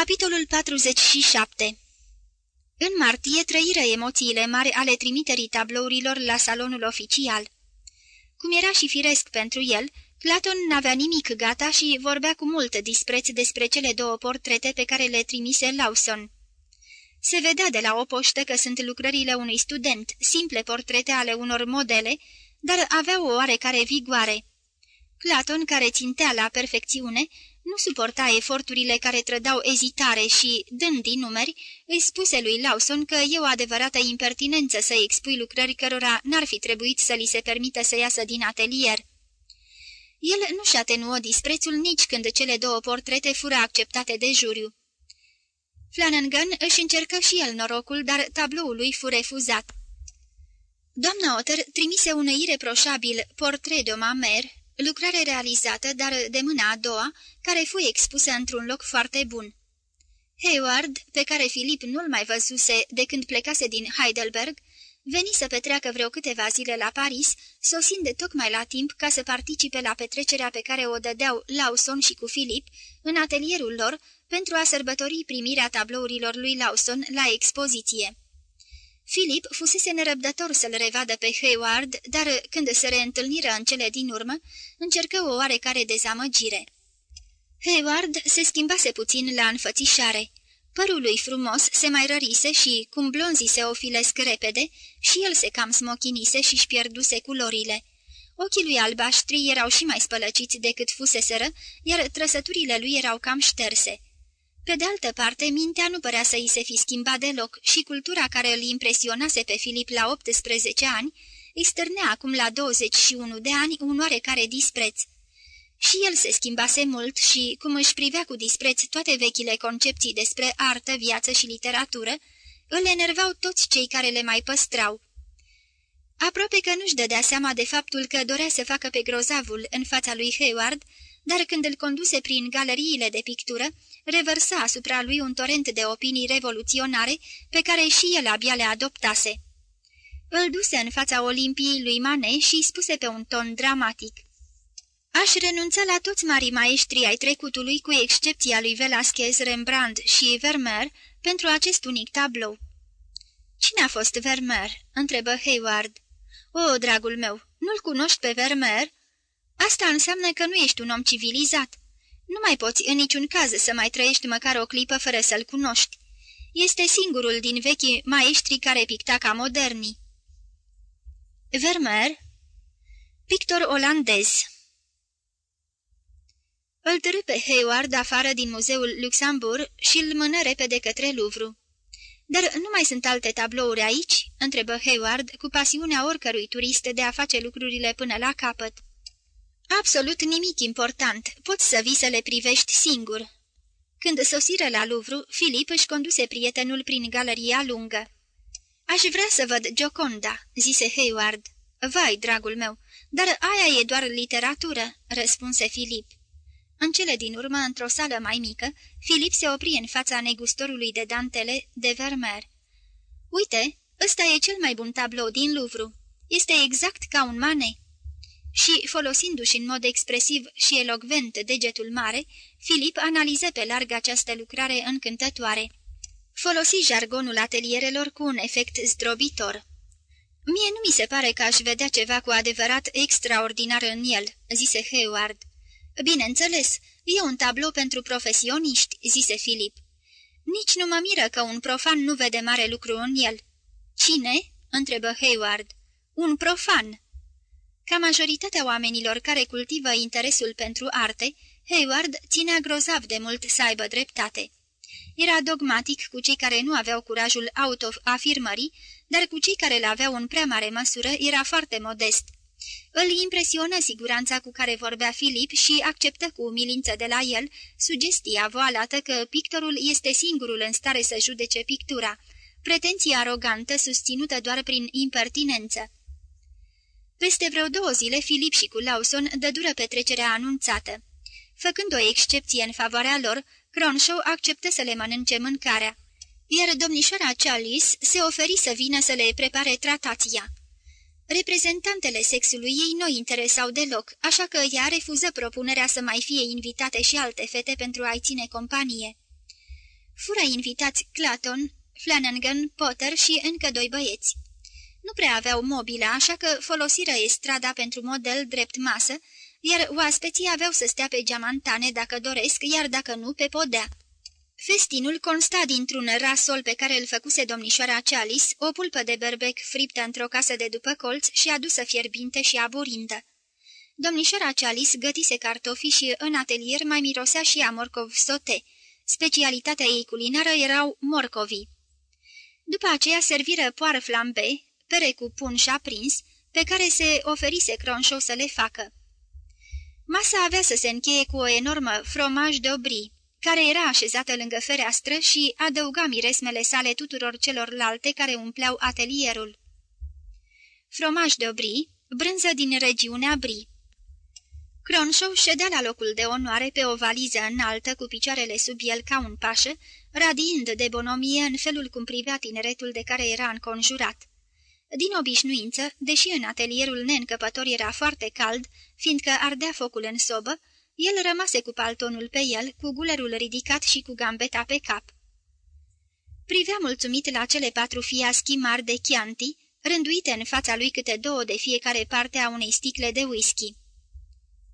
Capitolul 47 În martie trăiră emoțiile mari ale trimiterii tablourilor la salonul oficial. Cum era și firesc pentru el, Platon n-avea nimic gata și vorbea cu mult dispreț despre cele două portrete pe care le trimise Lawson. Se vedea de la o poștă că sunt lucrările unui student, simple portrete ale unor modele, dar aveau o oarecare vigoare. Platon, care țintea la perfecțiune, nu suporta eforturile care trădau ezitare și, dând din numeri, îi spuse lui Lawson că e o adevărată impertinență să expui lucrări cărora n-ar fi trebuit să li se permită să iasă din atelier. El nu-și atenuă disprețul nici când cele două portrete fură acceptate de juriu. Flanagan își încercă și el norocul, dar tabloul lui fu refuzat. Doamna Otter trimise un ireproșabil portret de mamer, lucrare realizată, dar de mâna a doua, care fu expusă într-un loc foarte bun. Hayward, pe care Filip nu-l mai văzuse de când plecase din Heidelberg, veni să petreacă vreo câteva zile la Paris, sosind de tocmai la timp ca să participe la petrecerea pe care o dădeau Lawson și cu Filip în atelierul lor pentru a sărbători primirea tablourilor lui Lawson la expoziție. Philip fusese nerăbdător să-l revadă pe Hayward, dar când se reîntâlniră în cele din urmă, încercă o oarecare dezamăgire. Hayward se schimbase puțin la înfățișare. Părul lui frumos se mai rărise și, cum blonzii se ofilesc repede, și el se cam smochinise și-și pierduse culorile. Ochii lui albaștri erau și mai spălăciți decât fuseseră, iar trăsăturile lui erau cam șterse. Pe de altă parte, mintea nu părea să îi se fi schimbat deloc și cultura care îl impresionase pe Filip la 18 ani îi stârnea acum la 21 de ani un oarecare dispreț. Și el se schimbase mult și, cum își privea cu dispreț toate vechile concepții despre artă, viață și literatură, îl enervau toți cei care le mai păstrau. Aproape că nu-și dădea seama de faptul că dorea să facă pe grozavul în fața lui Hayward, dar când îl conduse prin galeriile de pictură, revărsa asupra lui un torent de opinii revoluționare pe care și el abia le adoptase. Îl duse în fața Olimpiei lui Mane și îi spuse pe un ton dramatic. Aș renunța la toți marii maestri ai trecutului, cu excepția lui Velasquez, Rembrandt și Vermeer, pentru acest unic tablou. Cine a fost Vermeer?" întrebă Hayward. O, dragul meu, nu-l cunoști pe Vermeer?" Asta înseamnă că nu ești un om civilizat. Nu mai poți în niciun caz să mai trăiești măcar o clipă fără să-l cunoști. Este singurul din vechi maestri care picta ca moderni. Vermeer Pictor olandez Îl târâ pe Hayward afară din muzeul Luxemburg și îl mână repede către Louvre. Dar nu mai sunt alte tablouri aici?" întrebă Hayward cu pasiunea oricărui turist de a face lucrurile până la capăt. Absolut nimic important, poți să vii să le privești singur." Când sosiră la Louvre, Filip își conduse prietenul prin galeria lungă. Aș vrea să văd Gioconda," zise Hayward. Vai, dragul meu, dar aia e doar literatură," răspunse Filip. În cele din urmă, într-o sală mai mică, Filip se opri în fața negustorului de dantele de Vermeer. Uite, ăsta e cel mai bun tablou din Louvre. Este exact ca un mane." Și, folosindu-și în mod expresiv și elogvent degetul mare, Filip analiză pe larg această lucrare încântătoare. Folosi jargonul atelierelor cu un efect zdrobitor. Mie nu mi se pare că aș vedea ceva cu adevărat extraordinar în el," zise Hayward. Bineînțeles, e un tablou pentru profesioniști," zise Filip. Nici nu mă miră că un profan nu vede mare lucru în el." Cine?" întrebă Hayward. Un profan." Ca majoritatea oamenilor care cultivă interesul pentru arte, Hayward ținea grozav de mult să aibă dreptate. Era dogmatic cu cei care nu aveau curajul autoafirmării, dar cu cei care le aveau în prea mare măsură era foarte modest. Îl impresionă siguranța cu care vorbea Filip și acceptă cu umilință de la el sugestia voalată că pictorul este singurul în stare să judece pictura, pretenție arogantă susținută doar prin impertinență. Peste vreo două zile, Filip și cu Lawson dădură petrecerea anunțată. Făcând o excepție în favoarea lor, Cronshaw acceptă să le mănânce mâncarea, iar domnișoara Chalice se oferi să vină să le prepare tratația. Reprezentantele sexului ei nu interesau deloc, așa că ea refuză propunerea să mai fie invitate și alte fete pentru a-i ține companie. Fură invitați Claton, Flanagan, Potter și încă doi băieți. Nu prea aveau mobilă, așa că folosiră estrada pentru model drept masă, iar oaspeții aveau să stea pe geamantane dacă doresc, iar dacă nu, pe podea. Festinul consta dintr-un rasol pe care îl făcuse domnișoara Chalice, o pulpă de berbec friptă într-o casă de după colț și adusă fierbinte și aburindă. Domnișoara Chalice gătise cartofi și în atelier mai mirosea și a morcov sote. Specialitatea ei culinară erau morcovii. După aceea serviră poară flambe, pere cu pun și aprins, pe care se oferise Cronșou să le facă. Masa avea să se încheie cu o enormă fromaj de obri, care era așezată lângă fereastră și adăuga miresmele sale tuturor celorlalte care umpleau atelierul. Fromaj de obri, brânză din regiunea Brie. Cronshaw ședea la locul de onoare pe o valiză înaltă cu picioarele sub el ca un pașă, radiind de bonomie în felul cum privea tineretul de care era înconjurat. Din obișnuință, deși în atelierul neîncăpător era foarte cald, fiindcă ardea focul în sobă, el rămase cu paltonul pe el, cu gulerul ridicat și cu gambeta pe cap. Privea mulțumit la cele patru fiaschi mari de chianti, rânduite în fața lui câte două de fiecare parte a unei sticle de whisky.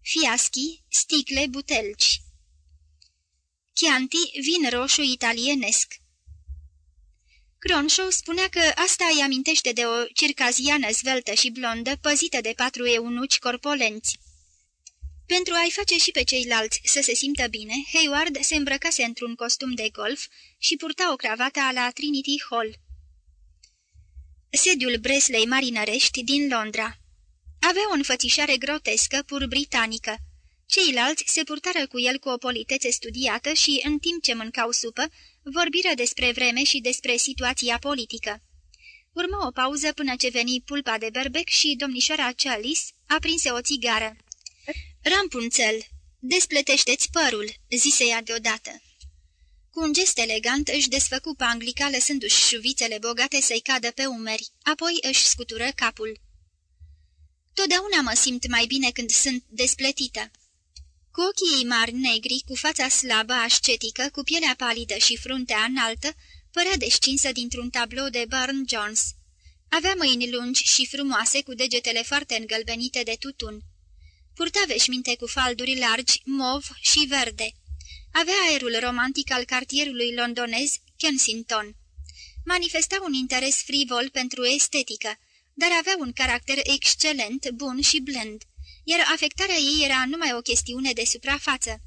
Fiaschi, sticle, butelci. Chianti, vin roșu italienesc. Cronshaw spunea că asta îi amintește de o circaziană zveltă și blondă, păzită de patru eunuci corpolenți. Pentru a-i face și pe ceilalți să se simtă bine, Hayward se îmbrăcase într-un costum de golf și purta o cravată a la Trinity Hall. Sediul Bresley marinărești din Londra Avea o înfățișare grotescă, pur britanică. Ceilalți se purtară cu el cu o politețe studiată și, în timp ce mâncau supă, vorbiră despre vreme și despre situația politică. Urmă o pauză până ce veni pulpa de berbec și domnișoara Chalice aprinse o țigară. Rampunțel, despletește-ți părul," zise ea deodată. Cu un gest elegant își desfăcu panglica, lăsându-și șuvițele bogate să-i cadă pe umeri, apoi își scutură capul. Totdeauna mă simt mai bine când sunt despletită." Cu ochii ei mari negri, cu fața slabă, ascetică, cu pielea palidă și fruntea înaltă, părea descinsă dintr-un tablou de Burne Jones. Avea mâini lungi și frumoase, cu degetele foarte îngălbenite de tutun. Purta veșminte cu falduri largi, mov și verde. Avea aerul romantic al cartierului londonez Kensington. Manifesta un interes frivol pentru estetică, dar avea un caracter excelent, bun și blând, iar afectarea ei era numai o chestiune de suprafață.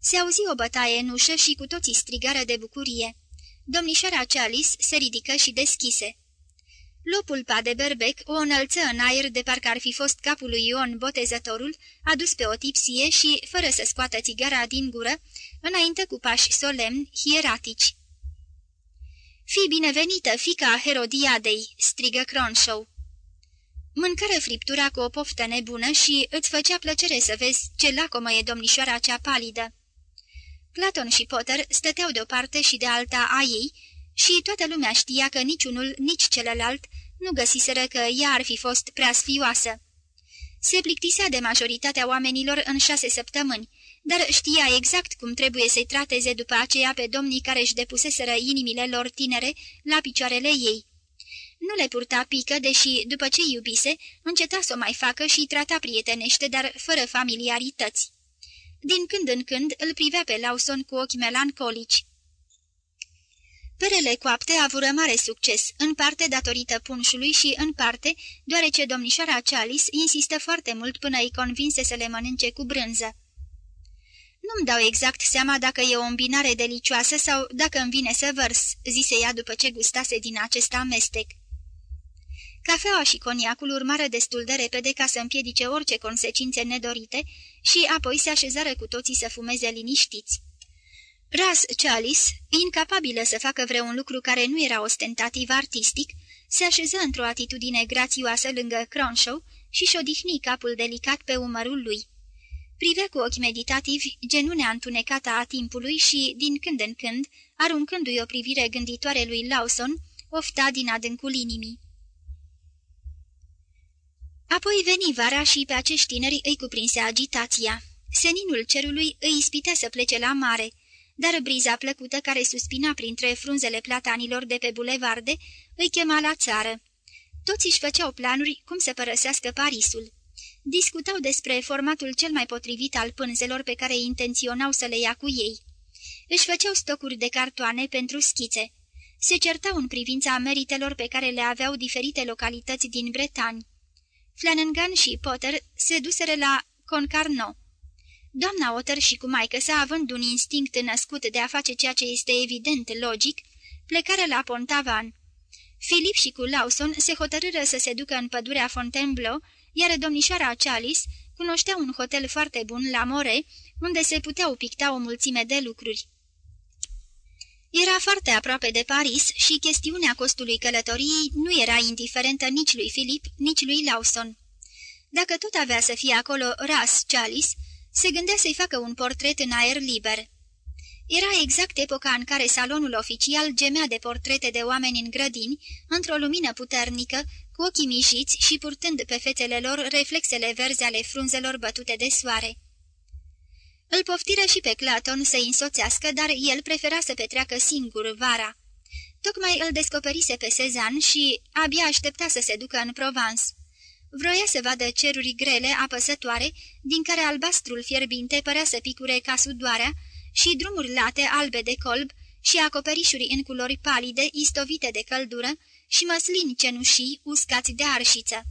Se auzi o bătaie în ușă și cu toții strigară de bucurie. Domnișoara Chalice se ridică și deschise. Lopul pa de berbec o înălță în aer de parcă ar fi fost capul lui Ion botezătorul, adus pe o tipsie și, fără să scoată țigara din gură, înainte cu pași solemni, hieratici. Fii binevenită, fica Herodiadei!" strigă Cronshaw. Mâncară friptura cu o poftă nebună și îți făcea plăcere să vezi ce lacomă e domnișoara cea palidă. Platon și Potter stăteau de o parte și de alta a ei și toată lumea știa că niciunul, nici celălalt nu găsiseră că ea ar fi fost prea sfioasă. Se plictisea de majoritatea oamenilor în șase săptămâni, dar știa exact cum trebuie să-i trateze după aceea pe domnii care își depuseseră inimile lor tinere la picioarele ei. Nu le purta pică, deși, după ce iubise, înceta să o mai facă și trata prietenește, dar fără familiarități. Din când în când îl privea pe Lawson cu ochi melancolici. Perele coapte avură mare succes, în parte datorită punșului și în parte deoarece domnișoara Chalice insistă foarte mult până îi convinse să le mănânce cu brânză. Nu-mi dau exact seama dacă e o îmbinare delicioasă sau dacă îmi vine să vărs," zise ea după ce gustase din acest amestec. Cafeaua și coniacul urmară destul de repede ca să împiedice orice consecințe nedorite și apoi se așezară cu toții să fumeze liniștiți. Ras Chalice, incapabilă să facă vreun lucru care nu era ostentativ artistic, se așeză într-o atitudine grațioasă lângă Cronshaw și-și odihni capul delicat pe umărul lui. Privea cu ochi meditativi genunea întunecată a timpului și, din când în când, aruncându-i o privire gânditoare lui Lawson, ofta din adâncul inimii. Apoi veni vara și pe acești tineri îi cuprinse agitația. Seninul cerului îi ispitea să plece la mare. dar briza plăcută care suspina printre frunzele platanilor de pe bulevarde îi chema la țară. Toți își făceau planuri cum să părăsească Parisul. Discutau despre formatul cel mai potrivit al pânzelor pe care intenționau să le ia cu ei. Își făceau stocuri de cartoane pentru schițe. Se certau în privința meritelor pe care le aveau diferite localități din Bretani. Flanagan și Potter se duseră la Concarneau. Doamna Otter și cu maică sa, având un instinct născut de a face ceea ce este evident logic, plecară la Pontavan. Filip și cu Lawson se hotărâră să se ducă în pădurea Fontainebleau, iar domnișoara Chalice cunoștea un hotel foarte bun la More, unde se puteau picta o mulțime de lucruri. Era foarte aproape de Paris și chestiunea costului călătoriei nu era indiferentă nici lui Filip, nici lui Lawson. Dacă tot avea să fie acolo Ras Chalice, se gândea să-i facă un portret în aer liber. Era exact epoca în care salonul oficial gemea de portrete de oameni în grădini, într-o lumină puternică, cu ochii mișiți și purtând pe fețele lor reflexele verzi ale frunzelor bătute de soare. Îl poftiră și pe Claton să-i însoțească, dar el prefera să petreacă singur vara. Tocmai îl descoperise pe Sezan și abia aștepta să se ducă în Provence. Vroia să vadă ceruri grele, apăsătoare, din care albastrul fierbinte părea să picure ca sudoarea, și drumuri late, albe de colb, și acoperișuri în culori palide, istovite de căldură, și măslini cenușii, uscați de arșiță.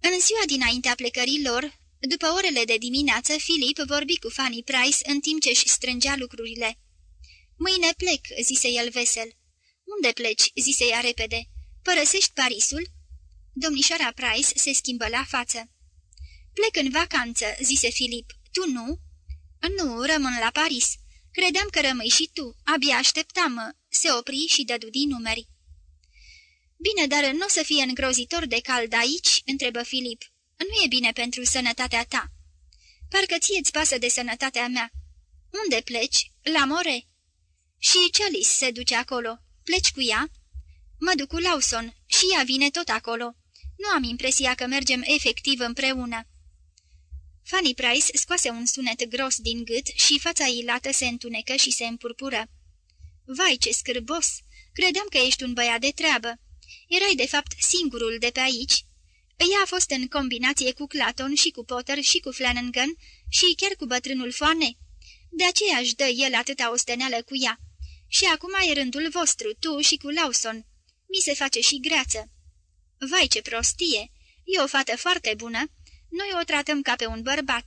În ziua dinaintea plecării lor, după orele de dimineață, Filip vorbi cu Fanny Price în timp ce își strângea lucrurile. Mâine plec," zise el vesel. Unde pleci?" zise ea repede. Părăsești Parisul?" Domnișoara Price se schimbă la față. Plec în vacanță," zise Filip. Tu nu?" Nu, rămân la Paris. Credeam că rămâi și tu. Abia așteptam." Se opri și dădu din numeri. Bine, dar nu o să fie îngrozitor de cald aici?" întrebă Filip. Nu e bine pentru sănătatea ta." Parcă ție-ți pasă de sănătatea mea." Unde pleci? La More?" Și Celis se duce acolo. Pleci cu ea?" Mă duc cu Lawson și ea vine tot acolo. Nu am impresia că mergem efectiv împreună." Fanny Price scoase un sunet gros din gât și fața ei lată se întunecă și se împurpură. Vai, ce scârbos! Credeam că ești un băiat de treabă. Erai, de fapt, singurul de pe aici. Ea a fost în combinație cu Claton și cu Potter și cu Flanagan și chiar cu bătrânul Foane. De aceea își dă el atâta osteneală cu ea. Și acum e rândul vostru, tu și cu Lawson. Mi se face și greață. Vai, ce prostie! E o fată foarte bună. Noi o tratăm ca pe un bărbat.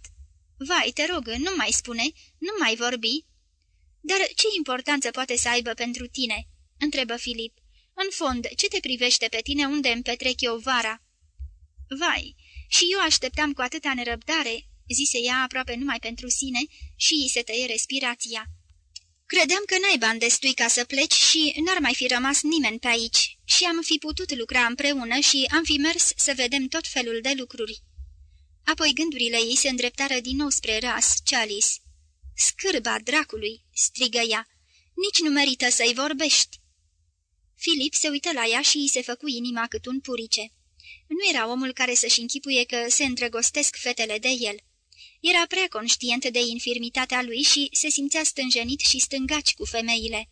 Vai, te rog, nu mai spune, nu mai vorbi. Dar ce importanță poate să aibă pentru tine?" întrebă Filip. În fond, ce te privește pe tine unde îmi petrec eu vara?" Vai, și eu așteptam cu atâta nerăbdare," zise ea aproape numai pentru sine și îi se tăie respirația. Credeam că n-ai bani destui ca să pleci și n-ar mai fi rămas nimeni pe aici și am fi putut lucra împreună și am fi mers să vedem tot felul de lucruri. Apoi gândurile ei se îndreptară din nou spre ras, Chalice. Scârba dracului!" strigă ea. Nici nu merită să-i vorbești!" Filip se uită la ea și îi se făcu inima cât un purice. Nu era omul care să-și închipuie că se îndrăgostesc fetele de el. Era prea conștient de infirmitatea lui și se simțea stânjenit și stângaci cu femeile.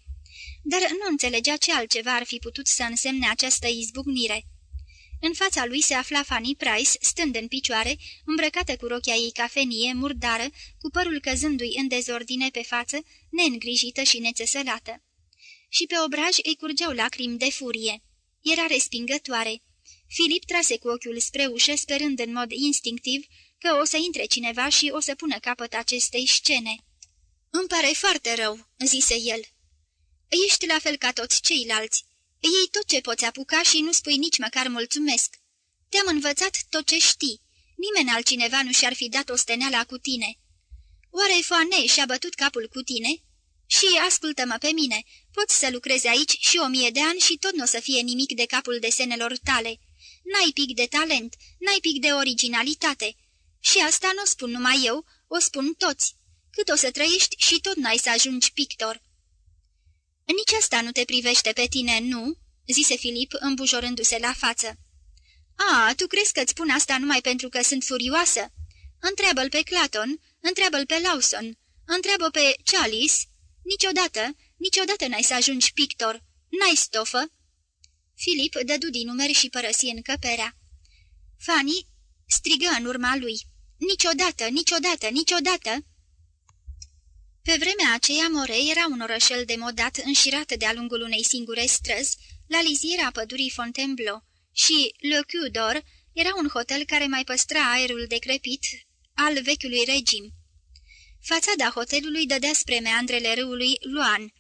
Dar nu înțelegea ce altceva ar fi putut să însemne această izbucnire. În fața lui se afla Fanny Price, stând în picioare, îmbrăcată cu rochia ei cafenie, murdară, cu părul căzându-i în dezordine pe față, neîngrijită și nețesălată. Și pe obraj îi curgeau lacrimi de furie. Era respingătoare. Filip trase cu ochiul spre ușă, sperând în mod instinctiv că o să intre cineva și o să pună capăt acestei scene. Îmi pare foarte rău," zise el. Ești la fel ca toți ceilalți. Ei tot ce poți apuca și nu spui nici măcar mulțumesc. Te-am învățat tot ce știi. Nimeni altcineva nu și-ar fi dat o steneala cu tine. Oare Foane și-a bătut capul cu tine? Și ascultă-mă pe mine, poți să lucrezi aici și o mie de ani și tot nu o să fie nimic de capul desenelor tale. N-ai pic de talent, n-ai pic de originalitate. Și asta nu o spun numai eu, o spun toți. Cât o să trăiești și tot n-ai să ajungi pictor." Nici asta nu te privește pe tine, nu?" zise Filip, îmbujorându-se la față. A, tu crezi că-ți spun asta numai pentru că sunt furioasă? Întreabă-l pe Claton, întreabă-l pe Lawson, întreabă pe Chalice, niciodată, niciodată n-ai să ajungi pictor, n-ai stofă. Filip dădu din numeri și părăsi încăperea. Fanny strigă în urma lui, niciodată, niciodată, niciodată. Pe vremea aceea, More era un orășel demodat înșirat de-a lungul unei singure străzi, la liziera pădurii Fontainebleau, și Le Cudor era un hotel care mai păstra aerul decrepit al vechiului regim. Fațada hotelului dădea spre meandrele râului Luan.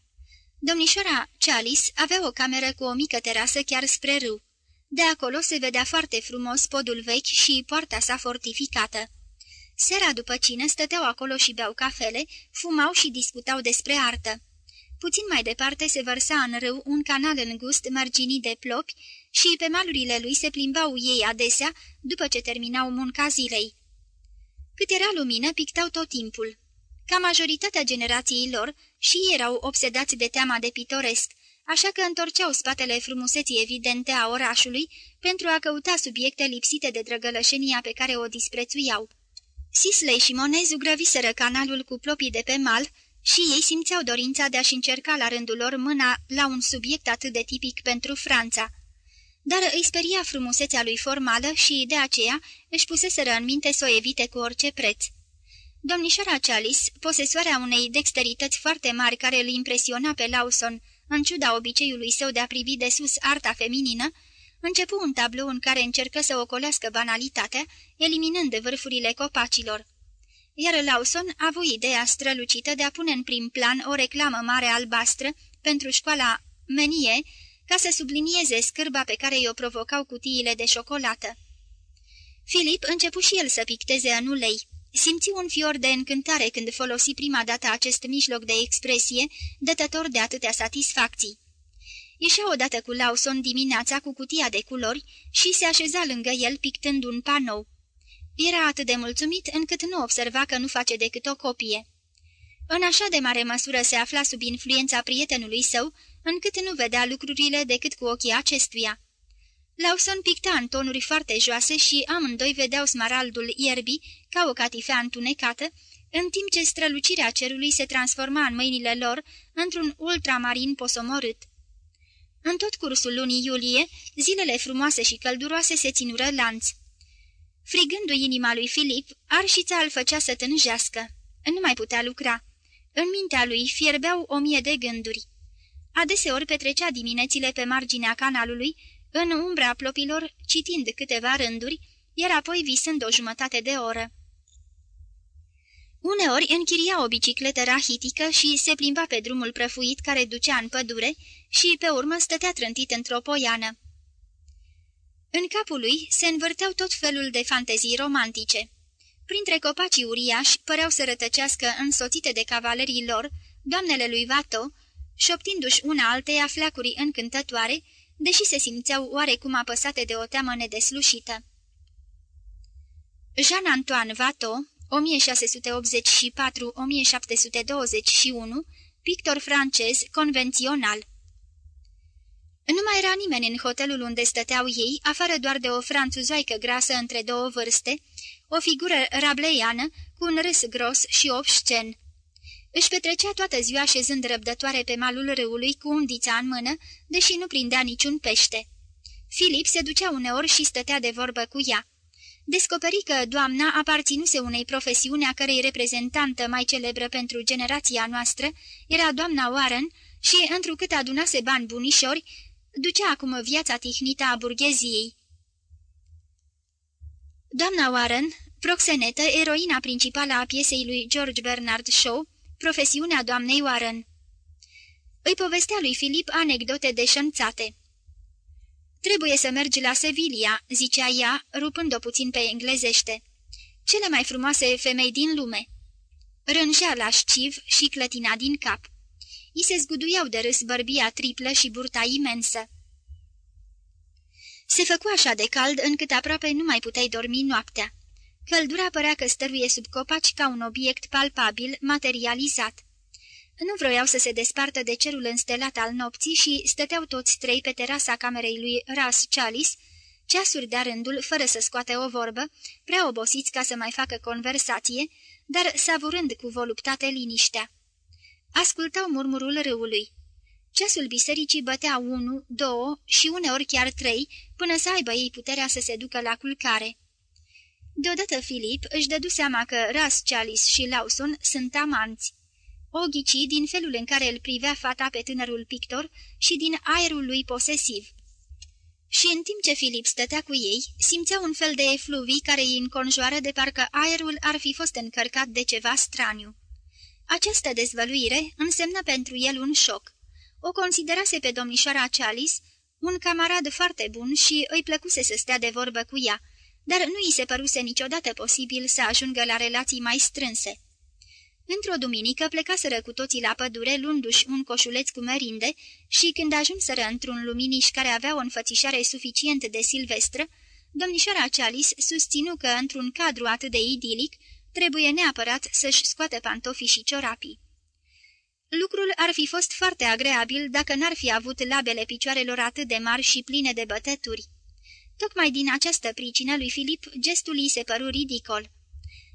Domnișoara Chalice avea o cameră cu o mică terasă chiar spre râu. De acolo se vedea foarte frumos podul vechi și poarta sa fortificată. Seara după cine stăteau acolo și beau cafele, fumau și discutau despre artă. Puțin mai departe se vărsa în râu un canal îngust mărginit de plopi și pe malurile lui se plimbau ei adesea după ce terminau munca zilei. Cât era lumină, pictau tot timpul. Ca majoritatea generației lor, și ei erau obsedați de teama de pitoresc, așa că întorceau spatele frumuseții evidente a orașului pentru a căuta subiecte lipsite de drăgălășenia pe care o disprețuiau. Sisley și Monet zugrăviseră canalul cu plopii de pe mal și ei simțeau dorința de a-și încerca la rândul lor mâna la un subiect atât de tipic pentru Franța. Dar îi speria frumusețea lui formală și, de aceea, își puseseră în minte să o evite cu orice preț. Domnișoara Chalice, posesoarea unei dexterități foarte mari care îl impresiona pe Lawson, în ciuda obiceiului său de a privi de sus arta feminină, începu un tablou în care încercă să ocolească banalitatea, eliminând vârfurile copacilor. Iar Lawson a avut ideea strălucită de a pune în prim plan o reclamă mare albastră pentru școala Menie, ca să sublinieze scârba pe care i-o provocau cutiile de șocolată. Filip începu și el să picteze în ulei. Simți un fior de încântare când folosi prima dată acest mijloc de expresie, dătător de atâtea satisfacții. Ieșea odată cu Lawson dimineața cu cutia de culori și se așeza lângă el pictând un panou. Era atât de mulțumit încât nu observa că nu face decât o copie. În așa de mare măsură se afla sub influența prietenului său, încât nu vedea lucrurile decât cu ochii acestuia. Lawson picta în tonuri foarte joase și amândoi vedeau smaraldul ierbii ca o catifea întunecată, în timp ce strălucirea cerului se transforma în mâinile lor într-un ultramarin posomorât. În tot cursul lunii iulie, zilele frumoase și călduroase se ținură lanț. Frigându-i inima lui Filip, arșița îl făcea să tânjească. Nu mai putea lucra. În mintea lui fierbeau o mie de gânduri. Adeseori petrecea diminețile pe marginea canalului, în umbra plopilor, citind câteva rânduri, iar apoi visând o jumătate de oră. Uneori închiria o bicicletă rahitică și se plimba pe drumul prăfuit care ducea în pădure și pe urmă stătea trântit într-o poiană. În capul lui se învârteau tot felul de fantezii romantice. Printre copacii uriași păreau să rătăcească însoțite de cavalerii lor, doamnele lui Vato, șoptindu-și una alteia fleacuri încântătoare, deși se simțeau oarecum apăsate de o teamă nedeslușită. Jean-Antoine Vato, 1684-1721, pictor francez convențional. Nu mai era nimeni în hotelul unde stăteau ei, afară doar de o franțuzoaică grasă între două vârste, o figură rableiană cu un râs gros și obscen. Își petrecea toată ziua șezând răbdătoare pe malul râului cu undița în mână, deși nu prindea niciun pește. Filip se ducea uneori și stătea de vorbă cu ea. Descoperi că doamna aparținuse unei profesiuni a cărei reprezentantă mai celebră pentru generația noastră era doamna Warren și, întrucât adunase bani bunișori, ducea acum viața tihnită a burgheziei. Doamna Warren, proxenetă, eroina principală a piesei lui George Bernard Shaw, profesiunea doamnei Warren. Îi povestea lui Filip anecdote deșanțate. Trebuie să mergi la Sevilla," zicea ea, rupând-o puțin pe englezește. Cele mai frumoase femei din lume." Rângea la șciv și clătina din cap. I se zguduiau de râs bărbia triplă și burta imensă. Se făcu așa de cald încât aproape nu mai puteai dormi noaptea. Căldura părea că stăruie sub copaci ca un obiect palpabil, materializat. Nu vroiau să se despartă de cerul înstelat al nopții și stăteau toți trei pe terasa camerei lui Ras Chalice, ceasuri de rândul, fără să scoate o vorbă, prea obosiți ca să mai facă conversație, dar savurând cu voluptate liniștea. Ascultau murmurul râului. Ceasul bisericii bătea unu, două și uneori chiar trei, până să aibă ei puterea să se ducă la culcare. Deodată Filip își dădu seama că Ras, Chalice și Lawson sunt amanți. O ghici din felul în care îl privea fata pe tânărul pictor și din aerul lui posesiv. Și în timp ce Filip stătea cu ei, simțea un fel de efluvii care îi înconjoară de parcă aerul ar fi fost încărcat de ceva straniu. Această dezvăluire însemnă pentru el un șoc. O considerase pe domnișoara Chalice un camarad foarte bun și îi plăcuse să stea de vorbă cu ea, dar nu îi se păruse niciodată posibil să ajungă la relații mai strânse. Într-o duminică plecaseră cu toții la pădure, luându-și un coșuleț cu merinde și când ajunseră într-un luminiș care avea o înfățișare suficient de silvestră, domnișoara Chalice susținu că, într-un cadru atât de idilic, trebuie neapărat să-și scoate pantofii și ciorapii. Lucrul ar fi fost foarte agreabil dacă n-ar fi avut labele picioarelor atât de mari și pline de bătături. Tocmai din această pricină lui Filip gestul îi se păru ridicol.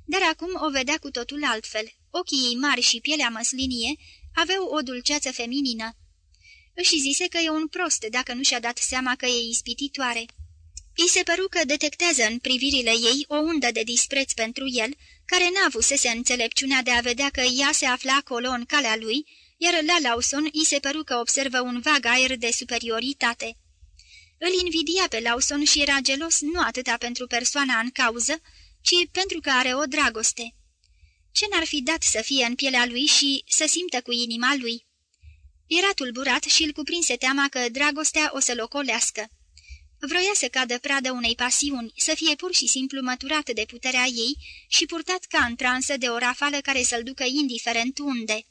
Dar acum o vedea cu totul altfel. Ochii ei mari și pielea măslinie aveau o dulceață feminină. Își zise că e un prost dacă nu și-a dat seama că e ispititoare. Îi se păru că detectează în privirile ei o undă de dispreț pentru el, care n-a avusese înțelepciunea de a vedea că ea se afla acolo în calea lui, iar la Lawson îi se păru că observă un vag aer de superioritate. Îl invidia pe Lawson și era gelos nu atâta pentru persoana în cauză, ci pentru că are o dragoste. Ce n-ar fi dat să fie în pielea lui și să simtă cu inima lui? Era tulburat și îl cuprinse teama că dragostea o să locolească. Vroia să cadă pradă unei pasiuni, să fie pur și simplu măturat de puterea ei și purtat ca în transă de o rafală care să-l ducă indiferent unde.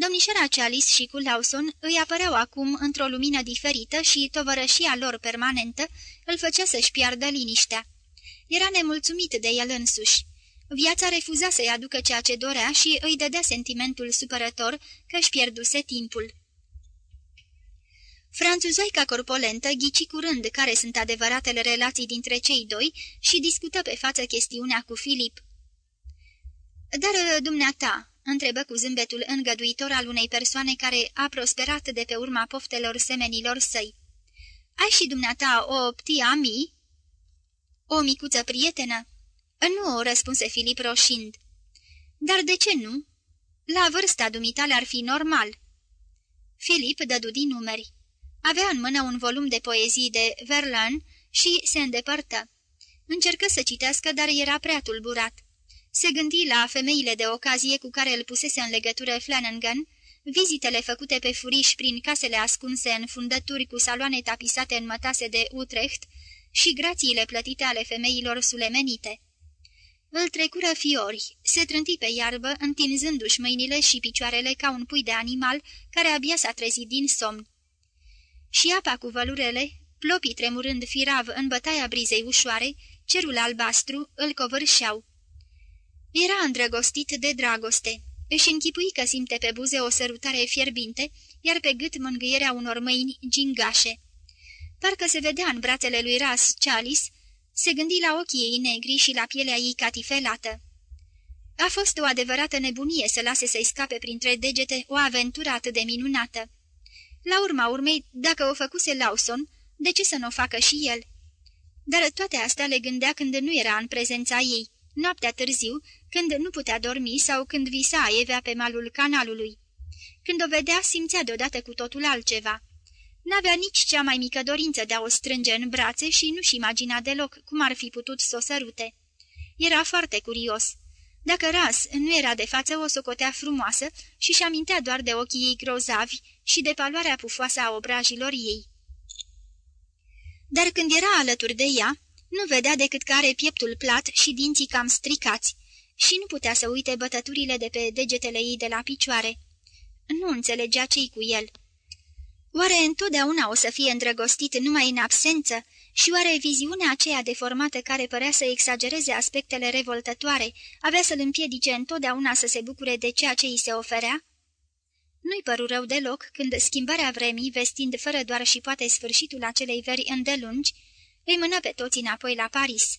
Domnișoara Chalice și cu Lawson îi apăreau acum într-o lumină diferită și tovărășia lor permanentă îl făcea să-și piardă liniștea. Era nemulțumit de el însuși. Viața refuza să-i aducă ceea ce dorea și îi dădea sentimentul supărător că își pierduse timpul. Franțuzoica corpolentă ghici curând care sunt adevăratele relații dintre cei doi și discută pe față chestiunea cu Filip. Dar dumneata, întrebă cu zâmbetul îngăduitor al unei persoane care a prosperat de pe urma poftelor semenilor săi. Ai și dumneata o ptia mi? O micuță prietenă?" Nu," răspunse Filip roșind. Dar de ce nu? La vârsta dumitale ar fi normal." Filip dădu din numeri. Avea în mână un volum de poezii de Verlaine și se îndepărtă. Încercă să citească, dar era prea tulburat. Se gândi la femeile de ocazie cu care îl pusese în legătură Flanagan, vizitele făcute pe furiș prin casele ascunse în fundături cu saloane tapisate în mătase de Utrecht și grațiile plătite ale femeilor sulemenite. Îl trecură fiori, se trânti pe iarbă, întinzându-și mâinile și picioarele ca un pui de animal care abia s-a trezit din somn. Și apa cu vălurele, plopii tremurând firav în bătaia brizei ușoare, cerul albastru îl covârșeau. Era îndrăgostit de dragoste. Își închipui că simte pe buze o sărutare fierbinte, iar pe gât mângâierea unor mâini gingașe. Parcă se vedea în brațele lui Ras Chalice, se gândi la ochii ei negri și la pielea ei catifelată. A fost o adevărată nebunie să lase să-i scape printre degete o aventură atât de minunată. La urma urmei, dacă o făcuse Lawson, de ce să nu o facă și el? Dar toate astea le gândea când nu era în prezența ei, noaptea târziu, când nu putea dormi sau când visa Evea pe malul canalului. Când o vedea, simțea deodată cu totul altceva. N-avea nici cea mai mică dorință de a o strânge în brațe și nu-și imagina deloc cum ar fi putut să o sărute. Era foarte curios. Dacă Ras nu era de față, o socotea frumoasă și-și amintea doar de ochii ei grozavi și de paloarea pufoasă a obrajilor ei. Dar când era alături de ea, nu vedea decât că are pieptul plat și dinții cam stricați și nu putea să uite bătăturile de pe degetele ei de la picioare. Nu înțelegea ce cu el. Oare întotdeauna o să fie îndrăgostit numai în absență și oare viziunea aceea deformată care părea să exagereze aspectele revoltătoare avea să-l împiedice întotdeauna să se bucure de ceea ce îi se oferea? Nu-i păru rău deloc când schimbarea vremii, vestind fără doar și poate sfârșitul acelei veri îndelungi, îi mână pe toți înapoi la Paris.